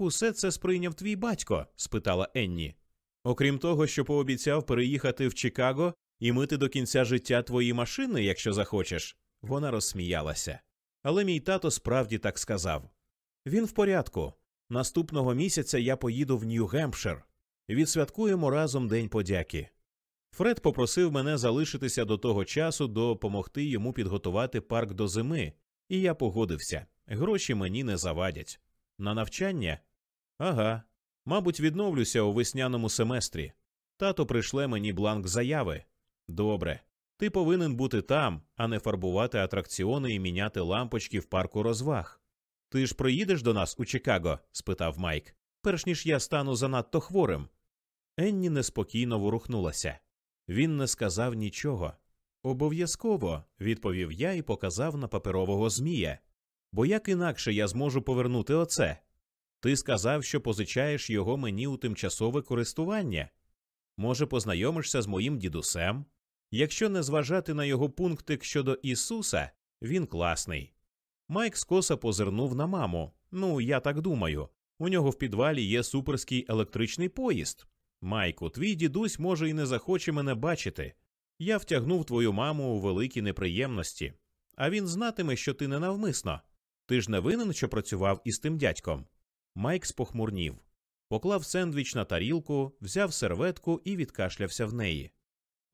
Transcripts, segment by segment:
Усе це сприйняв твій батько? спитала Енні. Окрім того, що пообіцяв переїхати в Чикаго і мити до кінця життя твої машини, якщо захочеш. Вона розсміялася. Але мій тато справді так сказав. Він в порядку. Наступного місяця я поїду в Нью-Гемпшир. Відсвяткуємо разом День подяки. Фред попросив мене залишитися до того часу, допомогти йому підготувати парк до зими, і я погодився. Гроші мені не завадять. На навчання? Ага. Мабуть, відновлюся у весняному семестрі. Тато прийшле мені бланк заяви. Добре. Ти повинен бути там, а не фарбувати атракціони і міняти лампочки в парку розваг. Ти ж приїдеш до нас у Чикаго? спитав Майк, перш ніж я стану занадто хворим. Енні неспокійно ворухнулася. Він не сказав нічого. Обов'язково, відповів я і показав на паперового змія. Бо як інакше я зможу повернути оце? Ти сказав, що позичаєш його мені у тимчасове користування. Може, познайомишся з моїм дідусем? Якщо не зважати на його пунктик щодо Ісуса, він класний. Майк скоса позирнув на маму. Ну, я так думаю. У нього в підвалі є суперський електричний поїзд. Майку, твій дідусь може і не захоче мене бачити. Я втягнув твою маму у великі неприємності, а він знатиме, що ти ненавмисно. Ти ж не винен, що працював із тим дядьком. Майк спохмурнів, поклав сендвіч на тарілку, взяв серветку і відкашлявся в неї.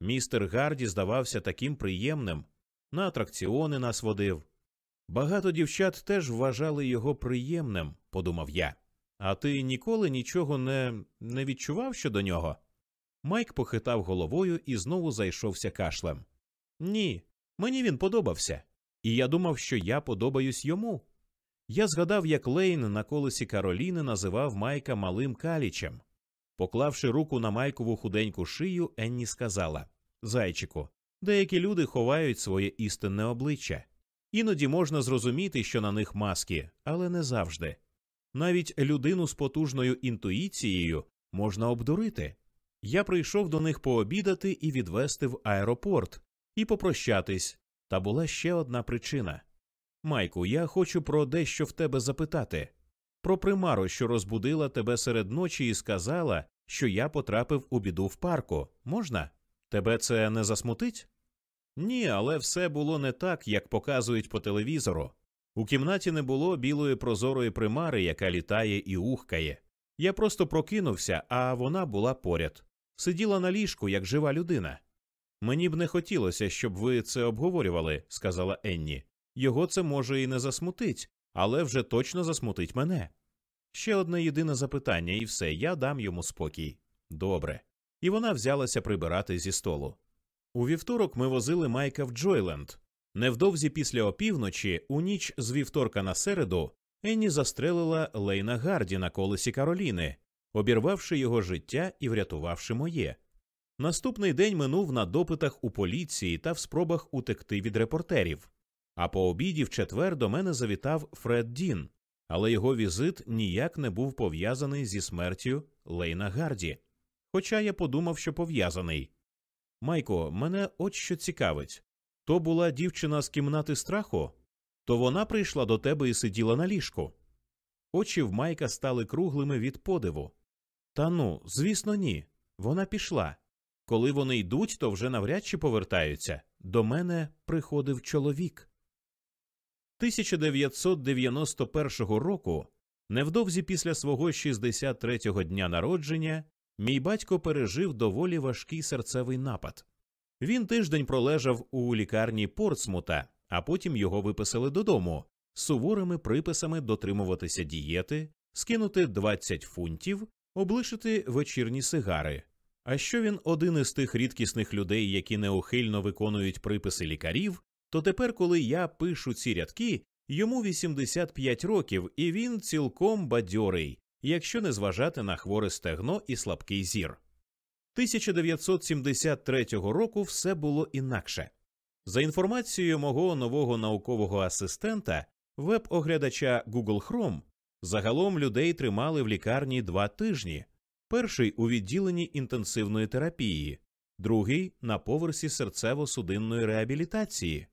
Містер Гарді здавався таким приємним, на атракціони нас водив. Багато дівчат теж вважали його приємним, подумав я. А ти ніколи нічого не, не відчував щодо нього? Майк похитав головою і знову зайшовся кашлем. Ні, мені він подобався, і я думав, що я подобаюсь йому. Я згадав, як Лейн на колесі Кароліни називав Майка малим калічем. Поклавши руку на Майкову худеньку шию, Енні сказала Зайчику, деякі люди ховають своє істинне обличчя. Іноді можна зрозуміти, що на них маски, але не завжди. Навіть людину з потужною інтуїцією можна обдурити. Я прийшов до них пообідати і відвести в аеропорт, і попрощатись. Та була ще одна причина. Майку, я хочу про дещо в тебе запитати про примару, що розбудила тебе серед ночі і сказала, що я потрапив у біду в парку. Можна? Тебе це не засмутить? Ні, але все було не так, як показують по телевізору. У кімнаті не було білої прозорої примари, яка літає і ухкає. Я просто прокинувся, а вона була поряд. Сиділа на ліжку, як жива людина. Мені б не хотілося, щоб ви це обговорювали, сказала Енні. Його це може і не засмутить, але вже точно засмутить мене. Ще одне єдине запитання, і все, я дам йому спокій. Добре. І вона взялася прибирати зі столу. У вівторок ми возили Майка в Джойленд. Невдовзі після опівночі, у ніч з вівторка на середу, Енні застрелила Лейна Гарді на колесі Кароліни, обірвавши його життя і врятувавши моє. Наступний день минув на допитах у поліції та в спробах утекти від репортерів. А по обіді в четвер до мене завітав Фред Дін, але його візит ніяк не був пов'язаний зі смертю Лейна Гарді. Хоча я подумав, що пов'язаний. Майко, мене от що цікавить то була дівчина з кімнати страху, то вона прийшла до тебе і сиділа на ліжку. Очі в Майка стали круглими від подиву. Та ну, звісно, ні. Вона пішла. Коли вони йдуть, то вже навряд чи повертаються. До мене приходив чоловік. 1991 року, невдовзі після свого 63-го дня народження, мій батько пережив доволі важкий серцевий напад. Він тиждень пролежав у лікарні Портсмута, а потім його виписали додому з суворими приписами дотримуватися дієти, скинути 20 фунтів, облишити вечірні сигари. А що він один із тих рідкісних людей, які неухильно виконують приписи лікарів, то тепер, коли я пишу ці рядки, йому 85 років, і він цілком бадьорий, якщо не зважати на хворе стегно і слабкий зір. 1973 року все було інакше. За інформацією мого нового наукового асистента, веб-оглядача Google Chrome, загалом людей тримали в лікарні два тижні. Перший у відділенні інтенсивної терапії, другий на поверсі серцево-судинної реабілітації.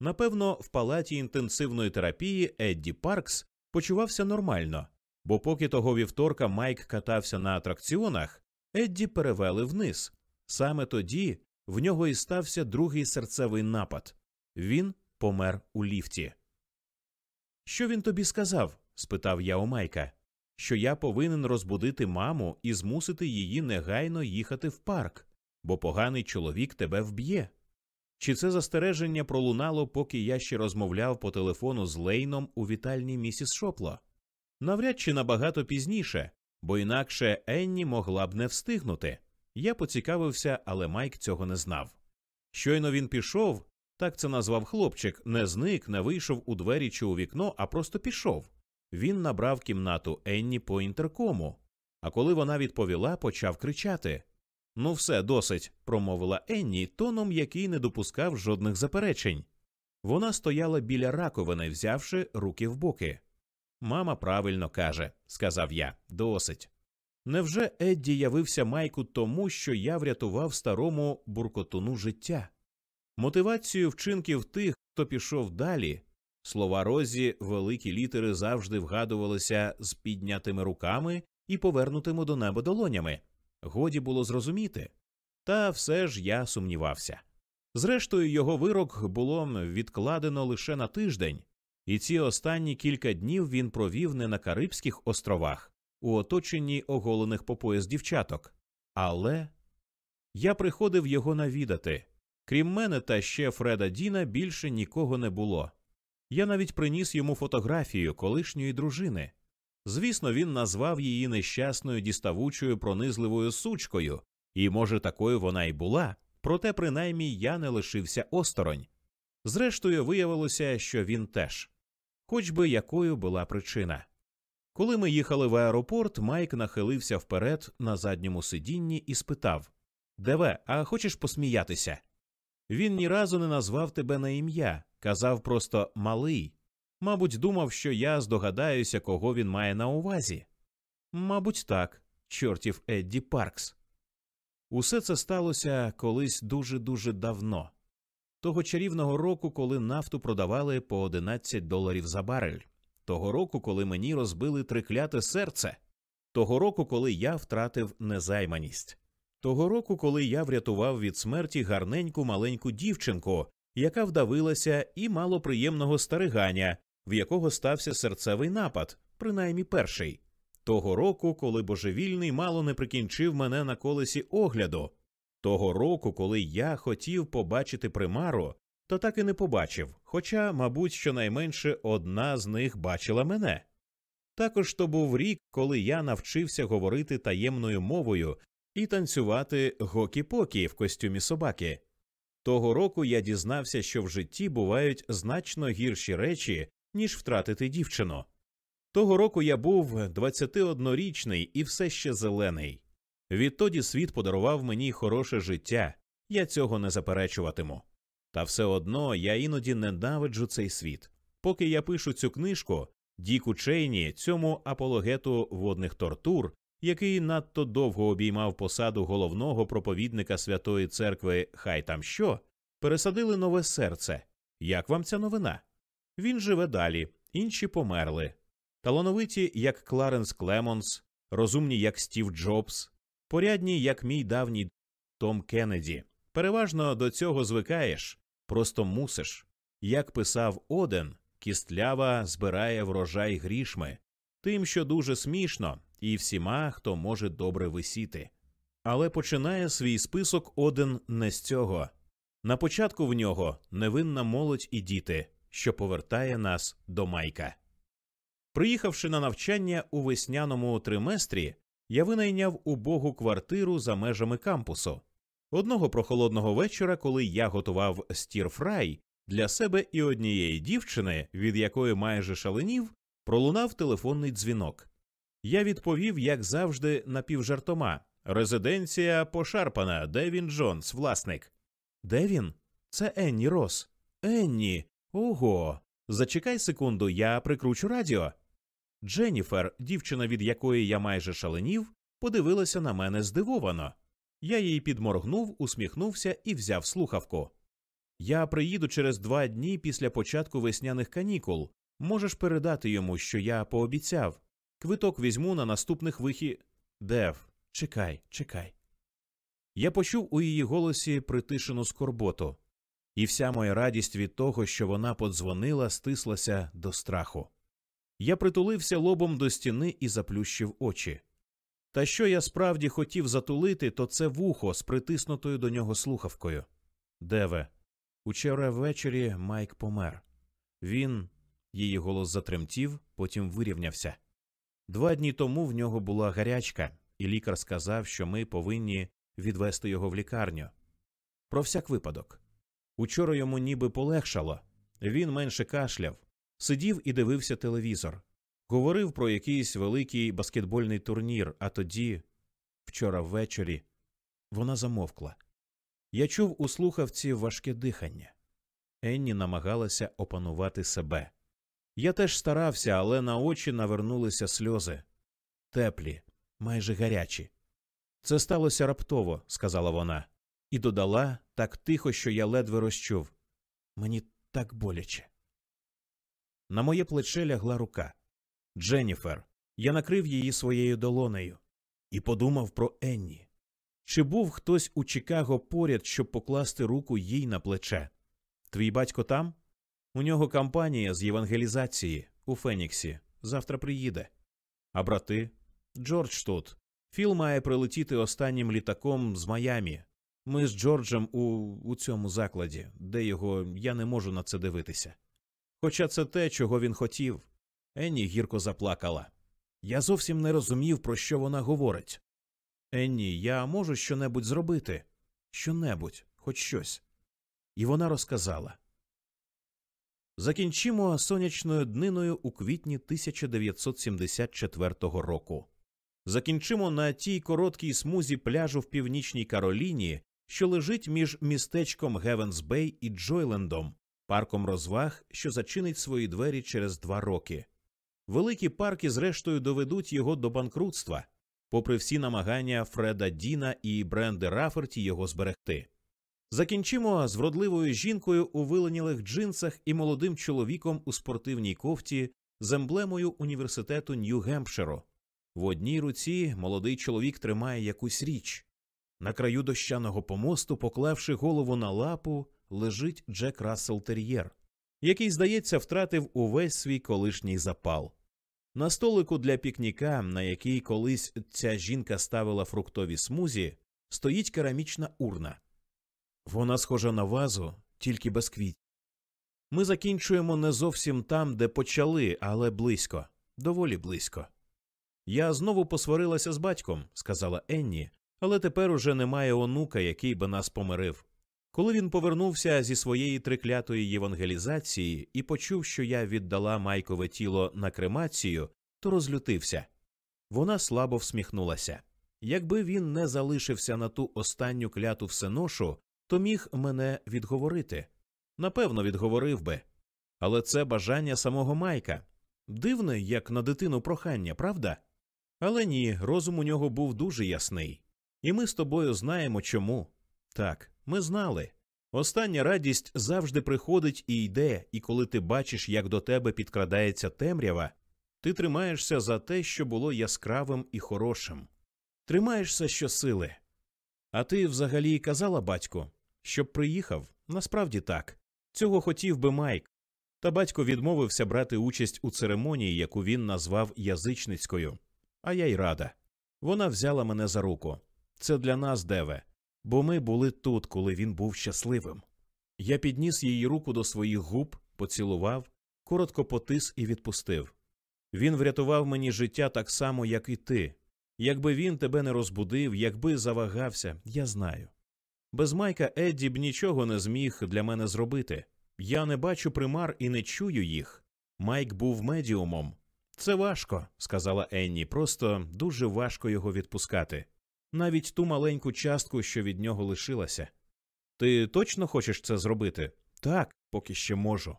Напевно, в палаті інтенсивної терапії Едді Паркс почувався нормально, бо поки того вівторка Майк катався на атракціонах, Едді перевели вниз. Саме тоді в нього і стався другий серцевий напад. Він помер у ліфті. Що він тобі сказав? спитав я у Майка. Що я повинен розбудити маму і змусити її негайно їхати в парк, бо поганий чоловік тебе вб'є. Чи це застереження пролунало, поки я ще розмовляв по телефону з Лейном у вітальні місіс Шопло? Навряд чи набагато пізніше, бо інакше Енні могла б не встигнути. Я поцікавився, але Майк цього не знав. Щойно він пішов, так це назвав хлопчик, не зник, не вийшов у двері чи у вікно, а просто пішов. Він набрав кімнату Енні по інтеркому, а коли вона відповіла, почав кричати. Ну, все, досить, промовила Енні, тоном, який не допускав жодних заперечень. Вона стояла біля раковини, взявши руки в боки. Мама правильно каже, сказав я, досить. Невже Едді явився Майку тому, що я врятував старому буркотуну життя? Мотивацію вчинків тих, хто пішов далі, слова Розі, великі літери завжди вгадувалися з піднятими руками і повернутими до неба долонями. Годі було зрозуміти. Та все ж я сумнівався. Зрештою, його вирок було відкладено лише на тиждень, і ці останні кілька днів він провів не на Карибських островах, у оточенні оголених по пояс дівчаток. Але я приходив його навідати. Крім мене та ще Фреда Діна більше нікого не було. Я навіть приніс йому фотографію колишньої дружини. Звісно, він назвав її нещасною діставучою пронизливою сучкою, і, може, такою вона й була, проте принаймні я не лишився осторонь. Зрештою, виявилося, що він теж, хоч би якою була причина. Коли ми їхали в аеропорт, Майк нахилився вперед на задньому сидінні і спитав Деве, а хочеш посміятися? Він ні разу не назвав тебе на ім'я, казав просто малий. Мабуть, думав, що я здогадаюся, кого він має на увазі. Мабуть, так, чортів Едді Паркс. Усе це сталося колись дуже дуже давно, того чарівного року, коли нафту продавали по 11 доларів за барель, того року, коли мені розбили трикляте серце, того року, коли я втратив незайманість, того року, коли я врятував від смерті гарненьку маленьку дівчинку, яка вдавилася і мало приємного старигання, в якого стався серцевий напад, принаймні перший. Того року, коли божевільний мало не прикінчив мене на колесі огляду, того року, коли я хотів побачити примару, то так і не побачив, хоча, мабуть, щонайменше одна з них бачила мене. Також то був рік, коли я навчився говорити таємною мовою і танцювати гокі-покі в костюмі собаки. Того року я дізнався, що в житті бувають значно гірші речі, ніж втратити дівчину. Того року я був 21-річний і все ще зелений. Відтоді світ подарував мені хороше життя, я цього не заперечуватиму. Та все одно я іноді ненавиджу цей світ. Поки я пишу цю книжку, Діку Чейні, цьому апологету водних тортур, який надто довго обіймав посаду головного проповідника Святої Церкви Хай там що, пересадили нове серце. Як вам ця новина? Він живе далі, інші померли. Талановиті, як Кларенс Клемонс, розумні, як Стів Джобс, порядні, як мій давній Том Кеннеді. Переважно до цього звикаєш, просто мусиш. Як писав Оден, кістлява збирає врожай грішми, тим, що дуже смішно, і всіма, хто може добре висіти. Але починає свій список Оден не з цього. На початку в нього невинна молодь і діти, що повертає нас до Майка. Приїхавши на навчання у весняному триместрі, я винайняв убогу квартиру за межами кампусу. Одного прохолодного вечора, коли я готував stir-fry для себе і однієї дівчини, від якої майже шаленів, пролунав телефонний дзвінок. Я відповів, як завжди, напівжартома. Резиденція пошарпана, Девін Джонс, власник. Девін? Це Енні Рос. Енні. Ого. Зачекай секунду, я прикручу радіо. Дженніфер, дівчина, від якої я майже шаленів, подивилася на мене здивовано. Я їй підморгнув, усміхнувся і взяв слухавку. Я приїду через два дні після початку весняних канікул. Можеш передати йому, що я пообіцяв. Квиток візьму на наступних вихі. Дев, чекай, чекай. Я почув у її голосі притишену скорботу, і вся моя радість від того, що вона подзвонила, стислася до страху. Я притулився лобом до стіни і заплющив очі. Та що я справді хотів затулити, то це вухо з притиснутою до нього слухавкою. Деве, учора ввечері Майк помер. Він. Її голос затремтів, потім вирівнявся. Два дні тому в нього була гарячка, і лікар сказав, що ми повинні відвести його в лікарню. Про всяк випадок. Учора йому ніби полегшало. Він менше кашляв, сидів і дивився телевізор. Говорив про якийсь великий баскетбольний турнір, а тоді, вчора ввечері, вона замовкла. Я чув у слухавці важке дихання. Енні намагалася опанувати себе. Я теж старався, але на очі навернулися сльози. Теплі, майже гарячі. Це сталося раптово, сказала вона, і додала так тихо, що я ледве розчув. Мені так боляче. На моє плече лягла рука. Дженніфер. Я накрив її своєю долонею і подумав про Енні. Чи був хтось у Чикаго поряд, щоб покласти руку їй на плече? Твій батько там? У нього кампанія з євангелізації у Феніксі. Завтра приїде. А брати? Джордж тут. Філ має прилетіти останнім літаком з Майамі. Ми з Джорджем у, у цьому закладі, де його я не можу на це дивитися. Хоча це те, чого він хотів. Енні гірко заплакала. Я зовсім не розумів, про що вона говорить. Енні, я можу щонебудь зробити? Щонебудь, хоч щось. І вона розказала. Закінчимо сонячною дниною у квітні 1974 року. Закінчимо на тій короткій смузі пляжу в північній Кароліні, що лежить між містечком Гевенсбей і Джойлендом, парком розваг, що зачинить свої двері через два роки. Великі парки, зрештою, доведуть його до банкрутства, попри всі намагання Фреда Діна і Бренди Раферті його зберегти. Закінчимо з вродливою жінкою у виленілих джинсах і молодим чоловіком у спортивній кофті з емблемою університету Нью-Гемпширу. В одній руці молодий чоловік тримає якусь річ. На краю дощаного помосту, поклавши голову на лапу, лежить Джек Рассел Тер'єр, який, здається, втратив увесь свій колишній запал. На столику для пікніка, на який колись ця жінка ставила фруктові смузі, стоїть керамічна урна. Вона схожа на вазу, тільки без квітів. Ми закінчуємо не зовсім там, де почали, але близько, доволі близько. Я знову посварилася з батьком, сказала Енні, але тепер уже немає онука, який би нас помирив. Коли він повернувся зі своєї триклятої євангелізації і почув, що я віддала майкове тіло на кремацію, то розлютився. Вона слабо всміхнулася. Якби він не залишився на ту останню кляту всеношу, то міг мене відговорити. Напевно, відговорив би. Але це бажання самого Майка. Дивне, як на дитину прохання, правда? Але ні, розум у нього був дуже ясний. І ми з тобою знаємо чому. Так, ми знали. Остання радість завжди приходить і йде, і коли ти бачиш, як до тебе підкрадається темрява, ти тримаєшся за те, що було яскравим і хорошим. Тримаєшся щосили. А ти взагалі казала батьку, щоб приїхав? Насправді так. Цього хотів би Майк. Та батько відмовився брати участь у церемонії, яку він назвав язичницькою. А я й рада. Вона взяла мене за руку. Це для нас, Деве, бо ми були тут, коли він був щасливим. Я підніс її руку до своїх губ, поцілував, коротко потис і відпустив. Він врятував мені життя так само, як і ти. Якби він тебе не розбудив, якби завагався, я знаю. Без Майка Едді б нічого не зміг для мене зробити. Я не бачу примар і не чую їх. Майк був медіумом. Це важко, сказала Енні, просто дуже важко його відпускати. Навіть ту маленьку частку, що від нього лишилася. Ти точно хочеш це зробити? Так, поки ще можу.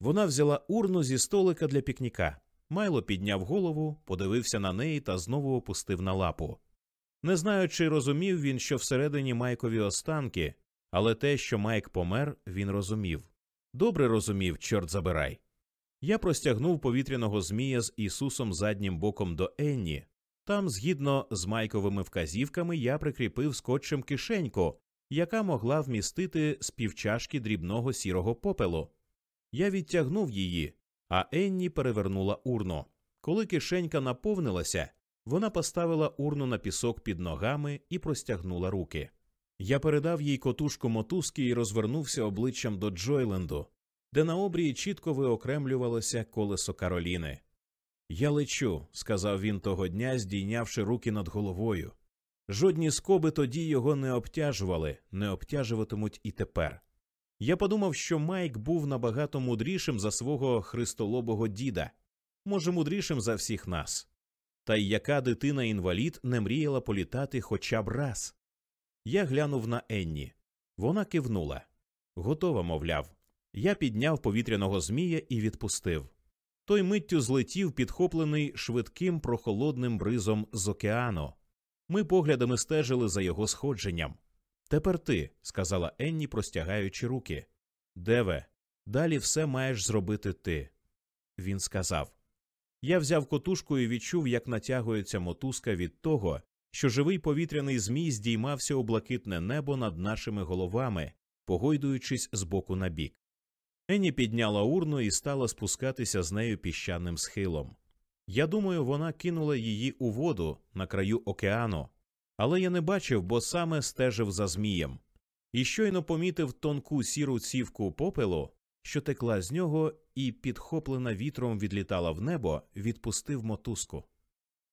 Вона взяла урну зі столика для пікніка. Майло підняв голову, подивився на неї та знову опустив на лапу. Не знаю, чи розумів він, що всередині Майкові останки, але те, що Майк помер, він розумів. Добре розумів, чорт забирай. Я простягнув повітряного змія з Ісусом заднім боком до Енні. Там, згідно з майковими вказівками, я прикріпив скотчем кишеньку, яка могла вмістити з півчашки дрібного сірого попелу. Я відтягнув її, а Енні перевернула урну. Коли кишенька наповнилася, вона поставила урну на пісок під ногами і простягнула руки. Я передав їй котушку мотузки і розвернувся обличчям до Джойленду, де на обрії чітко виокремлювалося колесо Кароліни. Я лечу, сказав він того дня, здійнявши руки над головою. Жодні скоби тоді його не обтяжували, не обтяжуватимуть і тепер. Я подумав, що Майк був набагато мудрішим за свого христолобого діда, може, мудрішим за всіх нас. Та й яка дитина інвалід не мріяла політати хоча б раз. Я глянув на Енні. Вона кивнула. Готова, мовляв. Я підняв повітряного змія і відпустив. Той миттю злетів, підхоплений швидким прохолодним бризом з океану. Ми поглядами стежили за його сходженням. Тепер ти, сказала Енні, простягаючи руки. Деве, далі все маєш зробити ти. Він сказав. Я взяв котушку і відчув, як натягується мотузка від того, що живий повітряний змій здіймався у блакитне небо над нашими головами, погойдуючись з боку на бік. Енні підняла урну і стала спускатися з нею піщаним схилом. Я думаю, вона кинула її у воду на краю океану, але я не бачив, бо саме стежив за змієм. І щойно помітив тонку сіру цівку попелу, що текла з нього і, підхоплена вітром, відлітала в небо, відпустив мотузку.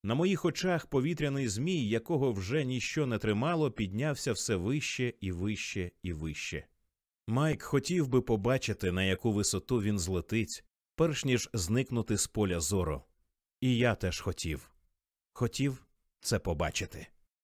На моїх очах повітряний змій, якого вже ніщо не тримало, піднявся все вище і вище і вище. Майк хотів би побачити, на яку висоту він злетить, перш ніж зникнути з поля зору. І я теж хотів. Хотів це побачити.